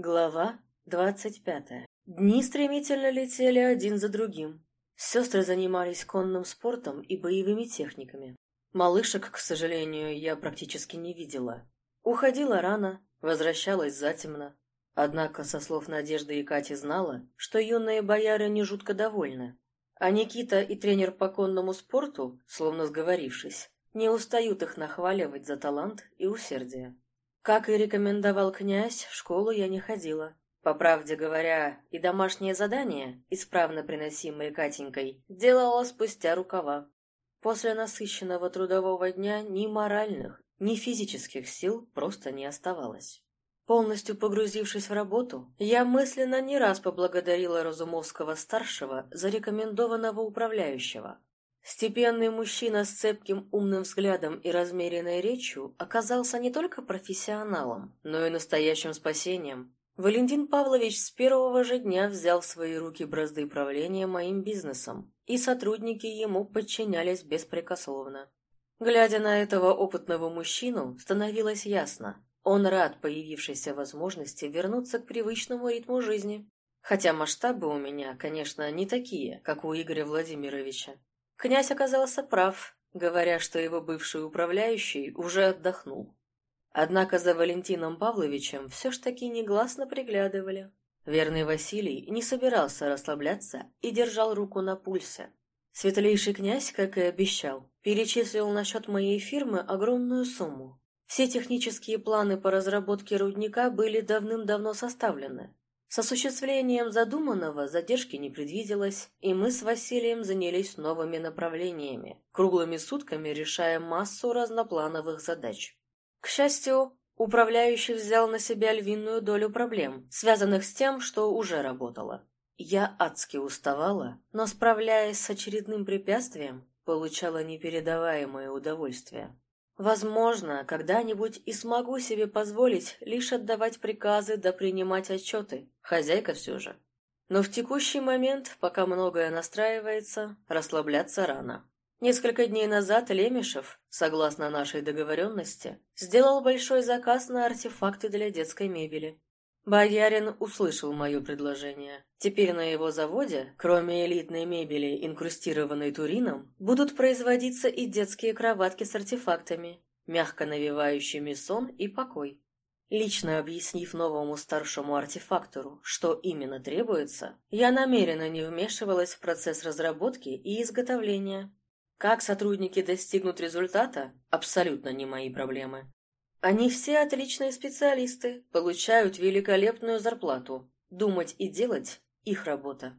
Глава двадцать пятая. Дни стремительно летели один за другим. Сестры занимались конным спортом и боевыми техниками. Малышек, к сожалению, я практически не видела. Уходила рано, возвращалась затемно. Однако, со слов Надежды и Кати, знала, что юные бояры не жутко довольны. А Никита и тренер по конному спорту, словно сговорившись, не устают их нахваливать за талант и усердие. Как и рекомендовал князь, в школу я не ходила. По правде говоря, и домашние задания, исправно приносимые Катенькой, делала спустя рукава. После насыщенного трудового дня ни моральных, ни физических сил просто не оставалось. Полностью погрузившись в работу, я мысленно не раз поблагодарила Разумовского-старшего за рекомендованного управляющего, Степенный мужчина с цепким умным взглядом и размеренной речью оказался не только профессионалом, но и настоящим спасением. Валентин Павлович с первого же дня взял в свои руки бразды правления моим бизнесом, и сотрудники ему подчинялись беспрекословно. Глядя на этого опытного мужчину, становилось ясно, он рад появившейся возможности вернуться к привычному ритму жизни. Хотя масштабы у меня, конечно, не такие, как у Игоря Владимировича. Князь оказался прав, говоря, что его бывший управляющий уже отдохнул. Однако за Валентином Павловичем все ж таки негласно приглядывали. Верный Василий не собирался расслабляться и держал руку на пульсе. Светлейший князь, как и обещал, перечислил на счет моей фирмы огромную сумму. Все технические планы по разработке рудника были давным-давно составлены, с осуществлением задуманного задержки не предвиделось, и мы с Василием занялись новыми направлениями, круглыми сутками решая массу разноплановых задач. К счастью, управляющий взял на себя львиную долю проблем, связанных с тем, что уже работало. Я адски уставала, но, справляясь с очередным препятствием, получала непередаваемое удовольствие. Возможно, когда-нибудь и смогу себе позволить лишь отдавать приказы да принимать отчеты. Хозяйка все же. Но в текущий момент, пока многое настраивается, расслабляться рано. Несколько дней назад Лемешев, согласно нашей договоренности, сделал большой заказ на артефакты для детской мебели. Боярин услышал мое предложение. Теперь на его заводе, кроме элитной мебели, инкрустированной турином, будут производиться и детские кроватки с артефактами, мягко навевающими сон и покой. Лично объяснив новому старшему артефактору, что именно требуется, я намеренно не вмешивалась в процесс разработки и изготовления. Как сотрудники достигнут результата – абсолютно не мои проблемы. Они все отличные специалисты, получают великолепную зарплату. Думать и делать – их работа.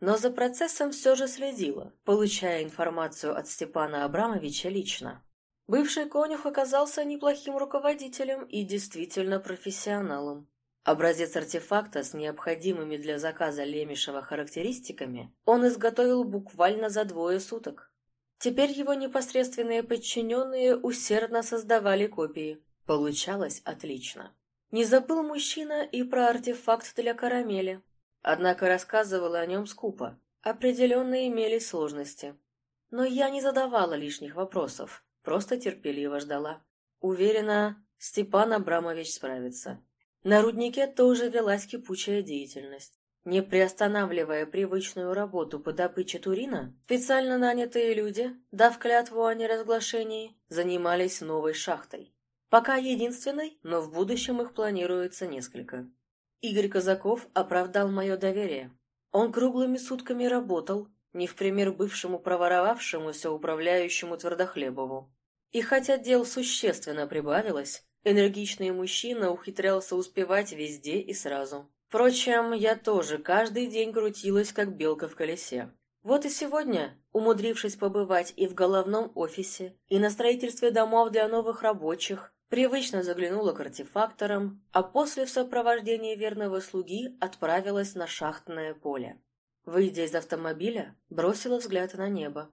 Но за процессом все же следила, получая информацию от Степана Абрамовича лично. Бывший конюх оказался неплохим руководителем и действительно профессионалом. Образец артефакта с необходимыми для заказа Лемешева характеристиками он изготовил буквально за двое суток. Теперь его непосредственные подчиненные усердно создавали копии. Получалось отлично. Не забыл мужчина и про артефакт для карамели. Однако рассказывал о нем скупо. Определенно имелись сложности. Но я не задавала лишних вопросов, просто терпеливо ждала. Уверена, Степан Абрамович справится. На руднике тоже велась кипучая деятельность. Не приостанавливая привычную работу по добыче турина, специально нанятые люди, дав клятву о неразглашении, занимались новой шахтой. Пока единственной, но в будущем их планируется несколько. Игорь Казаков оправдал мое доверие. Он круглыми сутками работал, не в пример бывшему проворовавшемуся управляющему Твердохлебову. И хотя дел существенно прибавилось, энергичный мужчина ухитрялся успевать везде и сразу. Впрочем, я тоже каждый день крутилась, как белка в колесе. Вот и сегодня, умудрившись побывать и в головном офисе, и на строительстве домов для новых рабочих, привычно заглянула к артефакторам, а после в сопровождении верного слуги отправилась на шахтное поле. Выйдя из автомобиля, бросила взгляд на небо.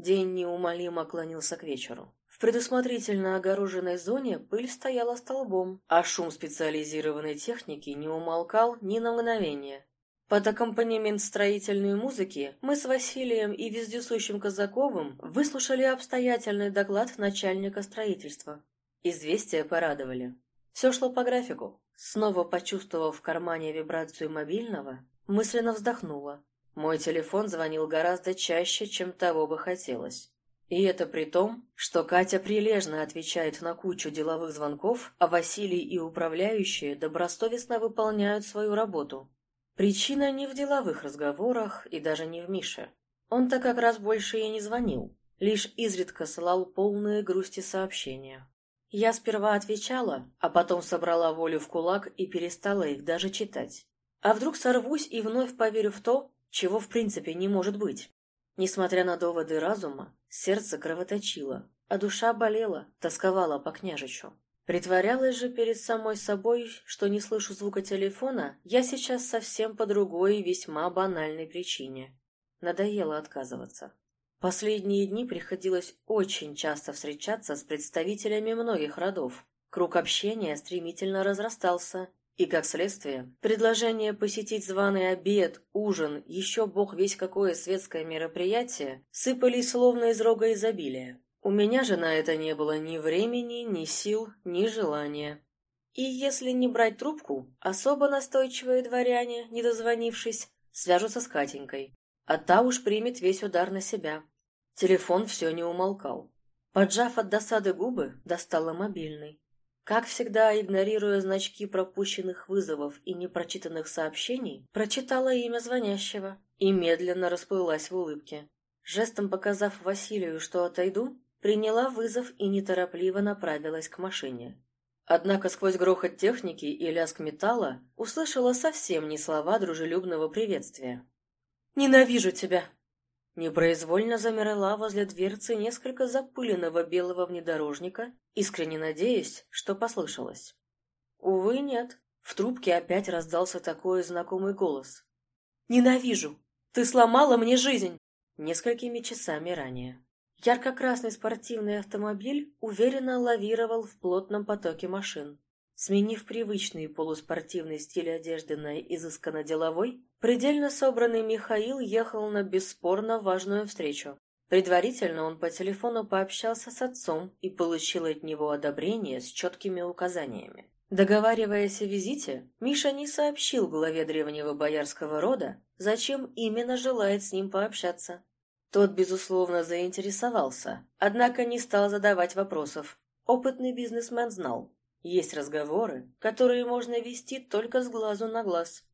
День неумолимо клонился к вечеру предусмотрительно огороженной зоне пыль стояла столбом, а шум специализированной техники не умолкал ни на мгновение. Под аккомпанемент строительной музыки мы с Василием и вездесущим Казаковым выслушали обстоятельный доклад начальника строительства. Известия порадовали. Все шло по графику. снова почувствовав в кармане вибрацию мобильного, мысленно вздохнула. Мой телефон звонил гораздо чаще, чем того бы хотелось. И это при том, что Катя прилежно отвечает на кучу деловых звонков, а Василий и управляющие добросовестно выполняют свою работу. Причина не в деловых разговорах и даже не в Мише. Он-то как раз больше и не звонил, лишь изредка слал полные грусти сообщения. Я сперва отвечала, а потом собрала волю в кулак и перестала их даже читать. А вдруг сорвусь и вновь поверю в то, чего в принципе не может быть? Несмотря на доводы разума, сердце кровоточило, а душа болела, тосковала по княжичу. Притворялась же перед самой собой, что не слышу звука телефона, я сейчас совсем по другой и весьма банальной причине. Надоело отказываться. Последние дни приходилось очень часто встречаться с представителями многих родов. Круг общения стремительно разрастался, и, как следствие, предложение посетить званый обед, ужин, еще бог весь какое светское мероприятие, сыпались словно из рога изобилия. У меня же на это не было ни времени, ни сил, ни желания. И если не брать трубку, особо настойчивые дворяне, не дозвонившись, свяжутся с Катенькой. А та уж примет весь удар на себя. Телефон все не умолкал. Поджав от досады губы, достала мобильный. Как всегда, игнорируя значки пропущенных вызовов и непрочитанных сообщений, прочитала имя звонящего и медленно расплылась в улыбке. Жестом показав Василию, что отойду, приняла вызов и неторопливо направилась к машине. Однако сквозь грохот техники и лязг металла услышала совсем не слова дружелюбного приветствия. «Ненавижу тебя!» Непроизвольно замерла возле дверцы несколько запыленного белого внедорожника, искренне надеясь, что послышалось. Увы, нет. В трубке опять раздался такой знакомый голос. «Ненавижу! Ты сломала мне жизнь!» Несколькими часами ранее. Ярко-красный спортивный автомобиль уверенно лавировал в плотном потоке машин. Сменив привычный полуспортивный стиль одежды на изысканно деловой, предельно собранный Михаил ехал на бесспорно важную встречу. Предварительно он по телефону пообщался с отцом и получил от него одобрение с четкими указаниями. Договариваясь о визите, Миша не сообщил главе древнего боярского рода, зачем именно желает с ним пообщаться. Тот, безусловно, заинтересовался, однако не стал задавать вопросов. Опытный бизнесмен знал, есть разговоры, которые можно вести только с глазу на глаз.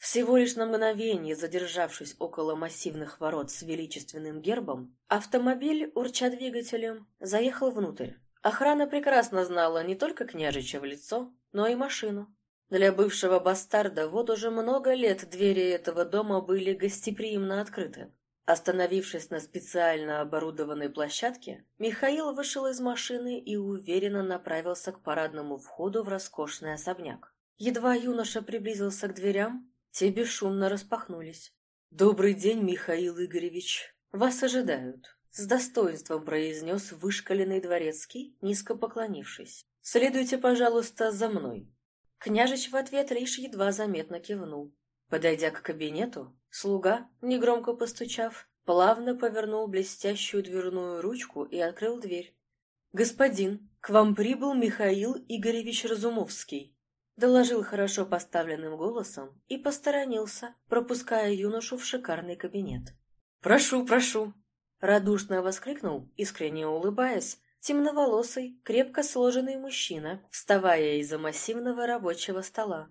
Всего лишь на мгновение задержавшись около массивных ворот с величественным гербом, автомобиль, урча двигателем, заехал внутрь. Охрана прекрасно знала не только княжича в лицо, но и машину. Для бывшего бастарда вот уже много лет двери этого дома были гостеприимно открыты. Остановившись на специально оборудованной площадке, Михаил вышел из машины и уверенно направился к парадному входу в роскошный особняк. Едва юноша приблизился к дверям, те бесшумно распахнулись. «Добрый день, Михаил Игоревич. Вас ожидают», — с достоинством произнес вышкаленный дворецкий, низко поклонившись. «Следуйте, пожалуйста, за мной». Княжич в ответ лишь едва заметно кивнул. Подойдя к кабинету, слуга, негромко постучав, плавно повернул блестящую дверную ручку и открыл дверь. «Господин, к вам прибыл Михаил Игоревич Разумовский», доложил хорошо поставленным голосом и посторонился, пропуская юношу в шикарный кабинет. «Прошу, прошу!» Радушно воскликнул, искренне улыбаясь, темноволосый, крепко сложенный мужчина, вставая из-за массивного рабочего стола.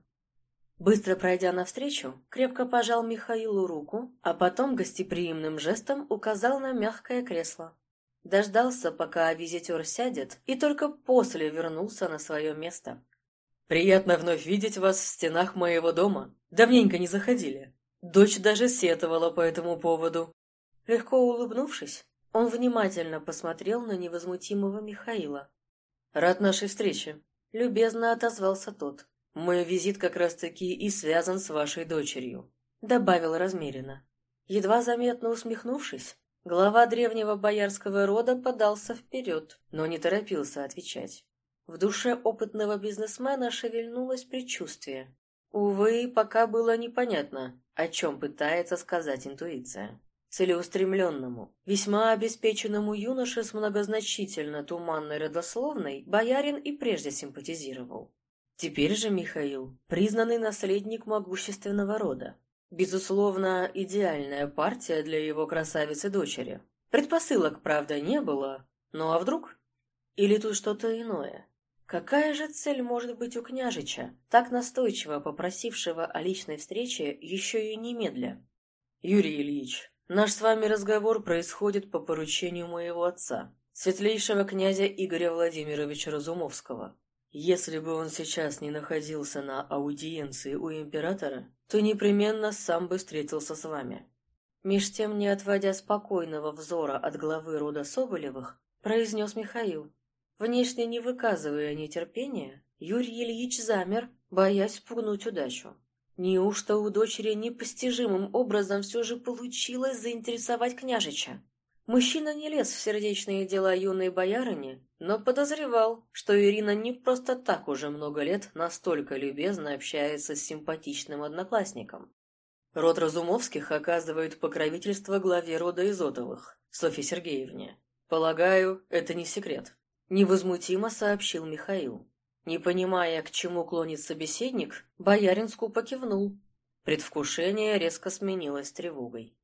Быстро пройдя навстречу, крепко пожал Михаилу руку, а потом гостеприимным жестом указал на мягкое кресло. Дождался, пока визитер сядет, и только после вернулся на свое место. «Приятно вновь видеть вас в стенах моего дома. Давненько не заходили. Дочь даже сетовала по этому поводу». Легко улыбнувшись, он внимательно посмотрел на невозмутимого Михаила. «Рад нашей встрече», — любезно отозвался тот. «Мой визит как раз-таки и связан с вашей дочерью», — добавил размеренно. Едва заметно усмехнувшись, глава древнего боярского рода подался вперед, но не торопился отвечать. В душе опытного бизнесмена шевельнулось предчувствие. Увы, пока было непонятно, о чем пытается сказать интуиция. Целеустремленному, весьма обеспеченному юноше с многозначительно туманной родословной боярин и прежде симпатизировал. Теперь же Михаил – признанный наследник могущественного рода. Безусловно, идеальная партия для его красавицы-дочери. Предпосылок, правда, не было, ну а вдруг? Или тут что-то иное? Какая же цель может быть у княжича, так настойчиво попросившего о личной встрече еще и немедля? Юрий Ильич, наш с вами разговор происходит по поручению моего отца, светлейшего князя Игоря Владимировича Разумовского. Если бы он сейчас не находился на аудиенции у императора, то непременно сам бы встретился с вами. Меж тем, не отводя спокойного взора от главы рода Соболевых, произнес Михаил. Внешне не выказывая нетерпения, Юрий Ильич замер, боясь спугнуть удачу. Неужто у дочери непостижимым образом все же получилось заинтересовать княжича? Мужчина не лез в сердечные дела юной боярыни, но подозревал, что Ирина не просто так уже много лет настолько любезно общается с симпатичным одноклассником. Род Разумовских оказывает покровительство главе рода Изотовых, Софье Сергеевне. Полагаю, это не секрет. Невозмутимо сообщил Михаил. Не понимая, к чему клонит собеседник, боярин скупо кивнул. Предвкушение резко сменилось тревогой.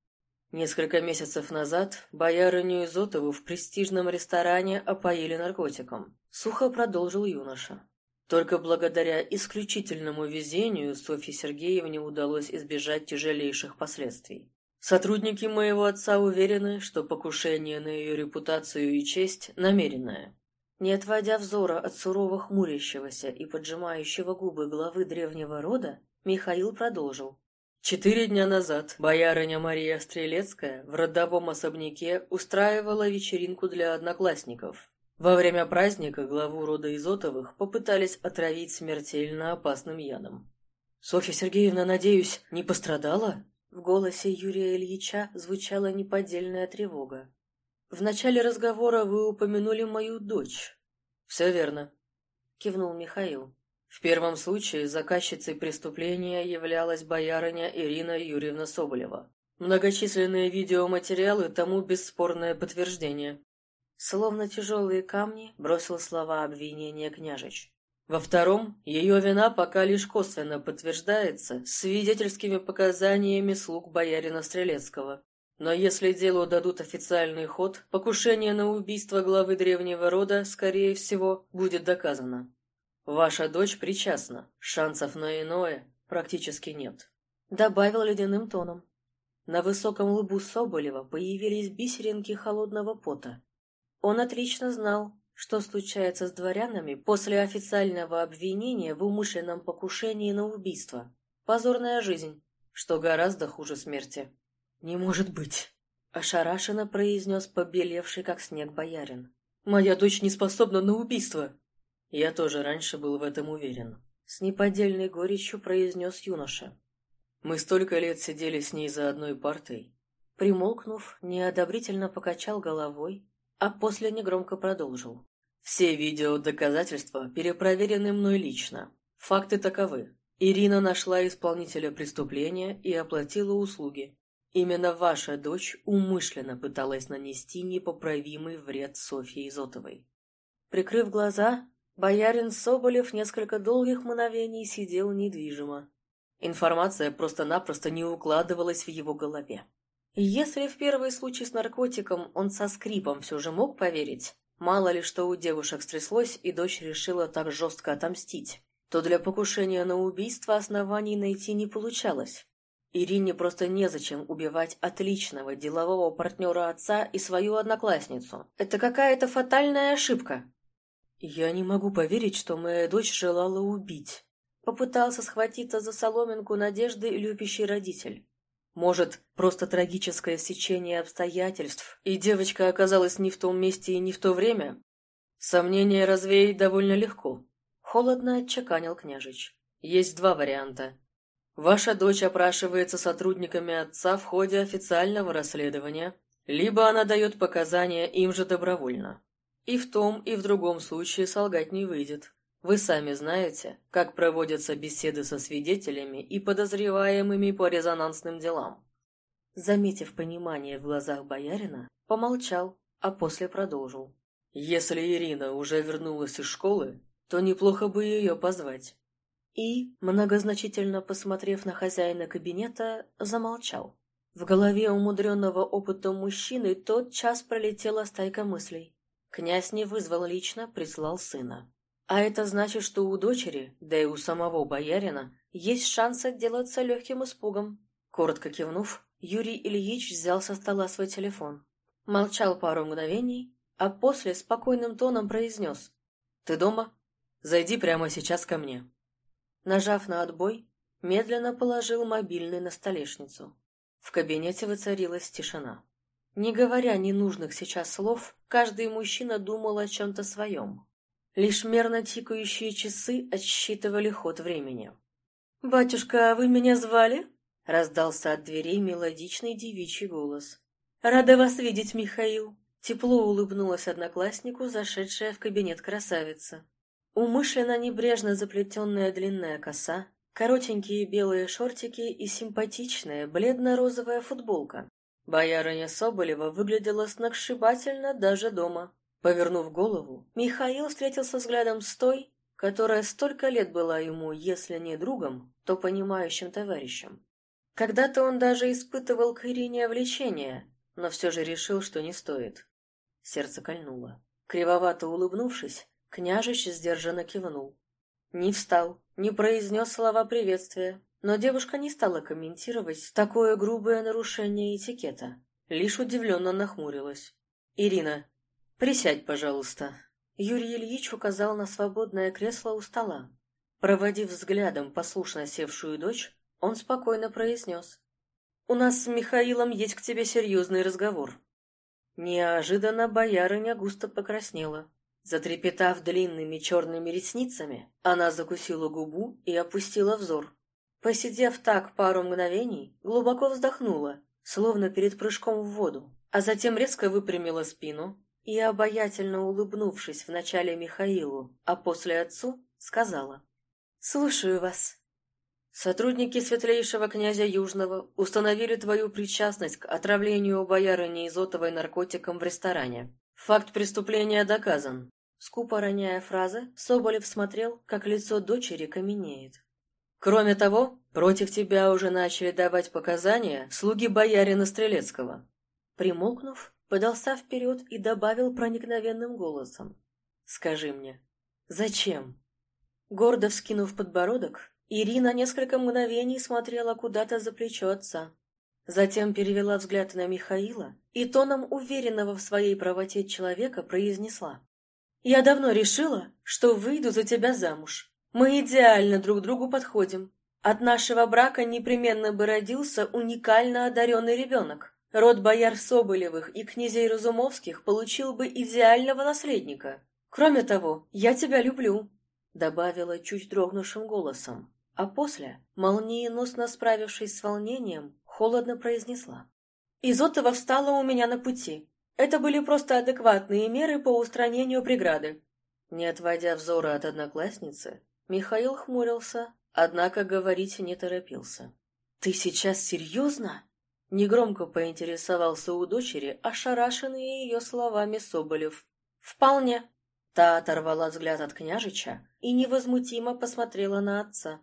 Несколько месяцев назад боярыню Изотову в престижном ресторане опоили наркотиком. Сухо продолжил юноша. Только благодаря исключительному везению Софье Сергеевне удалось избежать тяжелейших последствий. Сотрудники моего отца уверены, что покушение на ее репутацию и честь намеренное. Не отводя взора от сурово хмурящегося и поджимающего губы главы древнего рода, Михаил продолжил. Четыре дня назад боярыня Мария Стрелецкая в родовом особняке устраивала вечеринку для одноклассников. Во время праздника главу рода Изотовых попытались отравить смертельно опасным ядом. «Софья Сергеевна, надеюсь, не пострадала?» В голосе Юрия Ильича звучала неподдельная тревога. В начале разговора вы упомянули мою дочь. Все верно, кивнул Михаил. В первом случае заказчицей преступления являлась боярыня Ирина Юрьевна Соболева. Многочисленные видеоматериалы тому бесспорное подтверждение. Словно тяжелые камни бросил слова обвинения княжич. Во втором, ее вина пока лишь косвенно подтверждается свидетельскими показаниями слуг боярина Стрелецкого. Но если делу дадут официальный ход, покушение на убийство главы древнего рода, скорее всего, будет доказано. Ваша дочь причастна, шансов на иное практически нет. Добавил ледяным тоном. На высоком лбу Соболева появились бисеринки холодного пота. Он отлично знал, что случается с дворянами после официального обвинения в умышленном покушении на убийство. Позорная жизнь, что гораздо хуже смерти. «Не может быть!» — ошарашенно произнес побелевший, как снег, боярин. «Моя дочь не способна на убийство!» Я тоже раньше был в этом уверен. С неподдельной горечью произнес юноша. Мы столько лет сидели с ней за одной партой. Примолкнув, неодобрительно покачал головой, а после негромко продолжил. Все видеодоказательства перепроверены мной лично. Факты таковы. Ирина нашла исполнителя преступления и оплатила услуги. Именно ваша дочь умышленно пыталась нанести непоправимый вред Софье Изотовой. Прикрыв глаза, боярин Соболев несколько долгих мгновений сидел недвижимо. Информация просто-напросто не укладывалась в его голове. Если в первый случай с наркотиком он со скрипом все же мог поверить, мало ли что у девушек стряслось, и дочь решила так жестко отомстить, то для покушения на убийство оснований найти не получалось. Ирине просто незачем убивать отличного делового партнера отца и свою одноклассницу. Это какая-то фатальная ошибка. Я не могу поверить, что моя дочь желала убить. Попытался схватиться за соломинку надежды любящий родитель. Может, просто трагическое сечение обстоятельств, и девочка оказалась не в том месте и не в то время? Сомнения развеять довольно легко. Холодно отчеканил княжич. Есть два варианта. Ваша дочь опрашивается сотрудниками отца в ходе официального расследования, либо она дает показания им же добровольно. И в том, и в другом случае солгать не выйдет. Вы сами знаете, как проводятся беседы со свидетелями и подозреваемыми по резонансным делам. Заметив понимание в глазах боярина, помолчал, а после продолжил. Если Ирина уже вернулась из школы, то неплохо бы ее позвать. И, многозначительно посмотрев на хозяина кабинета, замолчал. В голове умудренного опытом мужчины тот час пролетела стайка мыслей. Князь не вызвал лично, прислал сына. А это значит, что у дочери, да и у самого боярина, есть шанс отделаться легким испугом. Коротко кивнув, Юрий Ильич взял со стола свой телефон. Молчал пару мгновений, а после спокойным тоном произнес. «Ты дома? Зайди прямо сейчас ко мне». Нажав на отбой, медленно положил мобильный на столешницу. В кабинете воцарилась тишина. Не говоря ненужных сейчас слов, каждый мужчина думал о чем-то своем. Лишь мерно тикающие часы отсчитывали ход времени. «Батюшка, а вы меня звали?» — раздался от дверей мелодичный девичий голос. «Рада вас видеть, Михаил!» Тепло улыбнулась однокласснику, зашедшая в кабинет красавица. Умышленно небрежно заплетенная длинная коса, коротенькие белые шортики и симпатичная бледно-розовая футболка. Боярыня Соболева выглядела сногсшибательно даже дома. Повернув голову, Михаил встретился взглядом с той, которая столько лет была ему, если не другом, то понимающим товарищем. Когда-то он даже испытывал к Ирине влечение, но все же решил, что не стоит. Сердце кольнуло. Кривовато улыбнувшись, княжич сдержанно кивнул. Не встал, не произнес слова приветствия, но девушка не стала комментировать такое грубое нарушение этикета, лишь удивленно нахмурилась. «Ирина, присядь, пожалуйста». Юрий Ильич указал на свободное кресло у стола. Проводив взглядом послушно севшую дочь, он спокойно произнес. «У нас с Михаилом есть к тебе серьезный разговор». Неожиданно боярыня густо покраснела. Затрепетав длинными черными ресницами, она закусила губу и опустила взор. Посидев так пару мгновений, глубоко вздохнула, словно перед прыжком в воду, а затем резко выпрямила спину и, обаятельно улыбнувшись вначале Михаилу, а после отцу, сказала «Слушаю вас». Сотрудники светлейшего князя Южного установили твою причастность к отравлению боярыни Изотовой наркотиком в ресторане. Факт преступления доказан. Скупо роняя фразы, Соболев смотрел, как лицо дочери каменеет. Кроме того, против тебя уже начали давать показания слуги боярина Стрелецкого. Примолкнув, подался вперед и добавил проникновенным голосом. «Скажи мне, зачем?» Гордо вскинув подбородок, Ирина несколько мгновений смотрела куда-то за плечо отца. Затем перевела взгляд на Михаила и тоном уверенного в своей правоте человека произнесла. «Я давно решила, что выйду за тебя замуж. Мы идеально друг другу подходим. От нашего брака непременно бы родился уникально одаренный ребенок. Род бояр Соболевых и князей Разумовских получил бы идеального наследника. Кроме того, я тебя люблю», — добавила чуть дрогнувшим голосом. А после, молниеносно справившись с волнением, холодно произнесла. «Изотова встала у меня на пути. Это были просто адекватные меры по устранению преграды». Не отводя взора от одноклассницы, Михаил хмурился, однако говорить не торопился. «Ты сейчас серьезно?» Негромко поинтересовался у дочери, ошарашенный ее словами Соболев. «Вполне». Та оторвала взгляд от княжича и невозмутимо посмотрела на отца.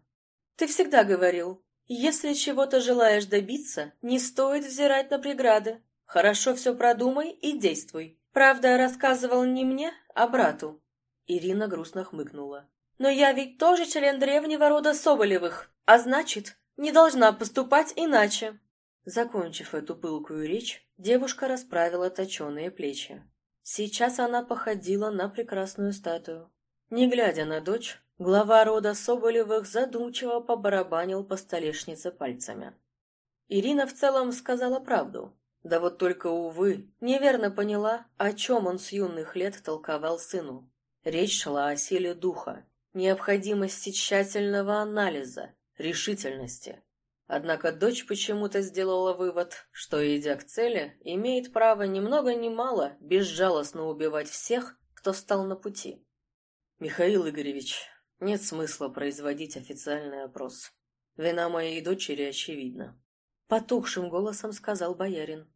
«Ты всегда говорил, если чего-то желаешь добиться, не стоит взирать на преграды. Хорошо все продумай и действуй. Правда, рассказывал не мне, а брату». Ирина грустно хмыкнула. Но я ведь тоже член древнего рода Соболевых, а значит, не должна поступать иначе. Закончив эту пылкую речь, девушка расправила точеные плечи. Сейчас она походила на прекрасную статую. Не глядя на дочь, глава рода Соболевых задумчиво побарабанил по столешнице пальцами. Ирина в целом сказала правду. Да вот только, увы, неверно поняла, о чем он с юных лет толковал сыну. Речь шла о силе духа, необходимости тщательного анализа, решительности. Однако дочь почему-то сделала вывод, что, идя к цели, имеет право ни много ни мало безжалостно убивать всех, кто стал на пути. «Михаил Игоревич, нет смысла производить официальный опрос. Вина моей дочери очевидна», — потухшим голосом сказал боярин.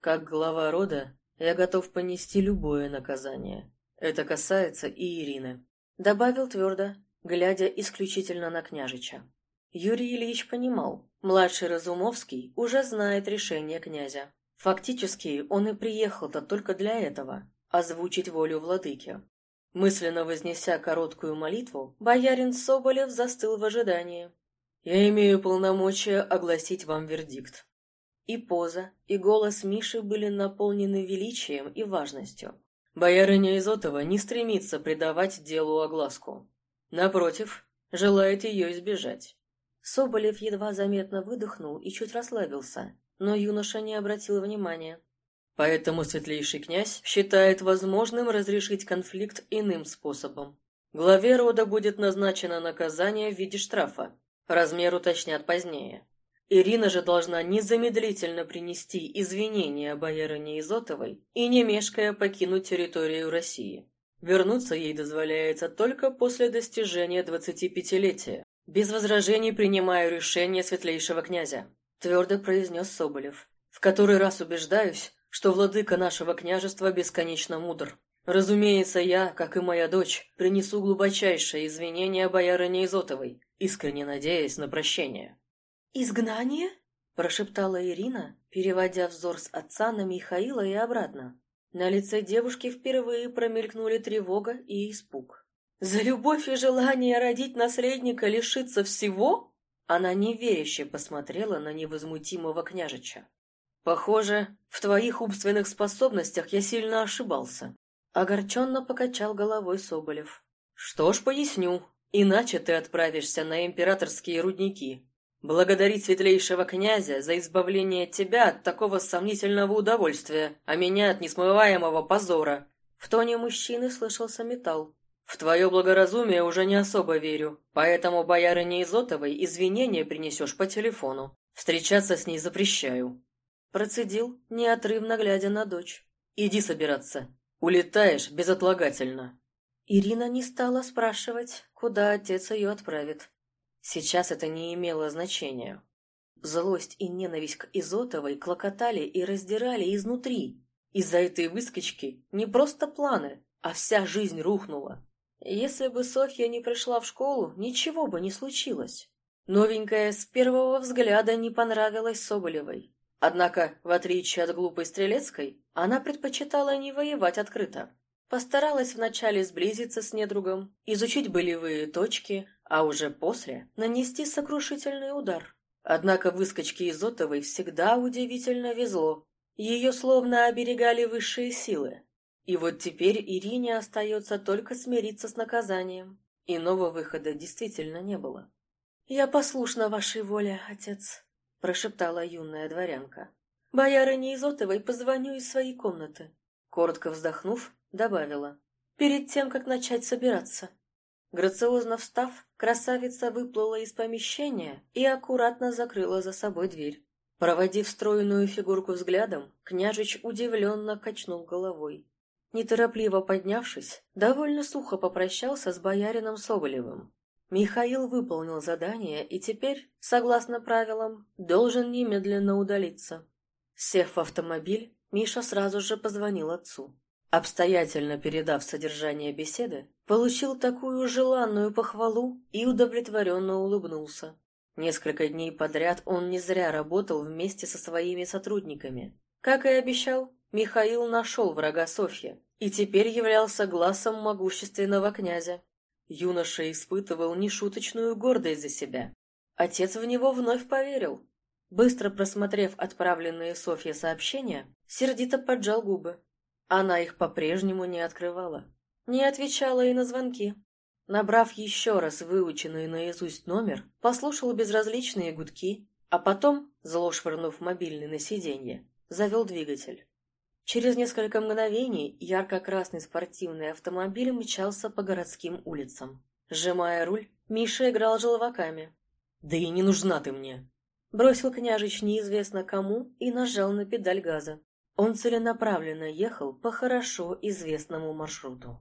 «Как глава рода я готов понести любое наказание. Это касается и Ирины. Добавил твердо. глядя исключительно на княжича. Юрий Ильич понимал, младший Разумовский уже знает решение князя. Фактически он и приехал-то только для этого – озвучить волю владыки. Мысленно вознеся короткую молитву, боярин Соболев застыл в ожидании. «Я имею полномочия огласить вам вердикт». И поза, и голос Миши были наполнены величием и важностью. Боярыня Изотова не стремится придавать делу огласку. Напротив, желает ее избежать. Соболев едва заметно выдохнул и чуть расслабился, но юноша не обратил внимания. Поэтому светлейший князь считает возможным разрешить конфликт иным способом. Главе рода будет назначено наказание в виде штрафа. Размер уточнят позднее. Ирина же должна незамедлительно принести извинения боярине Изотовой и, не мешкая, покинуть территорию России. Вернуться ей дозволяется только после достижения 25-летия. «Без возражений принимаю решение светлейшего князя», — твердо произнес Соболев. «В который раз убеждаюсь, что владыка нашего княжества бесконечно мудр. Разумеется, я, как и моя дочь, принесу глубочайшее извинение боярине Изотовой, искренне надеясь на прощение». «Изгнание?» – прошептала Ирина, переводя взор с отца на Михаила и обратно. На лице девушки впервые промелькнули тревога и испуг. «За любовь и желание родить наследника лишиться всего?» Она неверяще посмотрела на невозмутимого княжича. «Похоже, в твоих умственных способностях я сильно ошибался», — огорченно покачал головой Соболев. «Что ж, поясню. Иначе ты отправишься на императорские рудники. Благодарить светлейшего князя за избавление тебя от такого сомнительного удовольствия, а меня от несмываемого позора». В тоне мужчины слышался металл. В твое благоразумие уже не особо верю, поэтому боярине Изотовой извинения принесешь по телефону. Встречаться с ней запрещаю». Процедил, неотрывно глядя на дочь. «Иди собираться. Улетаешь безотлагательно». Ирина не стала спрашивать, куда отец ее отправит. Сейчас это не имело значения. Злость и ненависть к Изотовой клокотали и раздирали изнутри. Из-за этой выскочки не просто планы, а вся жизнь рухнула. Если бы Софья не пришла в школу, ничего бы не случилось. Новенькая с первого взгляда не понравилась Соболевой. Однако, в отличие от глупой Стрелецкой, она предпочитала не воевать открыто. Постаралась вначале сблизиться с недругом, изучить болевые точки, а уже после нанести сокрушительный удар. Однако выскочке Изотовой всегда удивительно везло. Ее словно оберегали высшие силы. И вот теперь Ирине остается только смириться с наказанием. Иного выхода действительно не было. «Я послушна вашей воле, отец», — прошептала юная дворянка. «Боярыне Изотовой позвоню из своей комнаты». Коротко вздохнув, добавила. «Перед тем, как начать собираться». Грациозно встав, красавица выплыла из помещения и аккуратно закрыла за собой дверь. Проводив стройную фигурку взглядом, княжич удивленно качнул головой. Неторопливо поднявшись, довольно сухо попрощался с боярином Соболевым. Михаил выполнил задание и теперь, согласно правилам, должен немедленно удалиться. Сев в автомобиль, Миша сразу же позвонил отцу. Обстоятельно передав содержание беседы, получил такую желанную похвалу и удовлетворенно улыбнулся. Несколько дней подряд он не зря работал вместе со своими сотрудниками. Как и обещал, Михаил нашел врага Софьи и теперь являлся глазом могущественного князя. Юноша испытывал нешуточную гордость за себя. Отец в него вновь поверил. Быстро просмотрев отправленные Софье сообщения, сердито поджал губы. Она их по-прежнему не открывала. Не отвечала и на звонки. Набрав еще раз выученный наизусть номер, послушал безразличные гудки, а потом, зло швырнув мобильный на сиденье, завел двигатель. Через несколько мгновений ярко-красный спортивный автомобиль мчался по городским улицам. Сжимая руль, Миша играл желваками. «Да и не нужна ты мне!» Бросил княжич неизвестно кому и нажал на педаль газа. Он целенаправленно ехал по хорошо известному маршруту.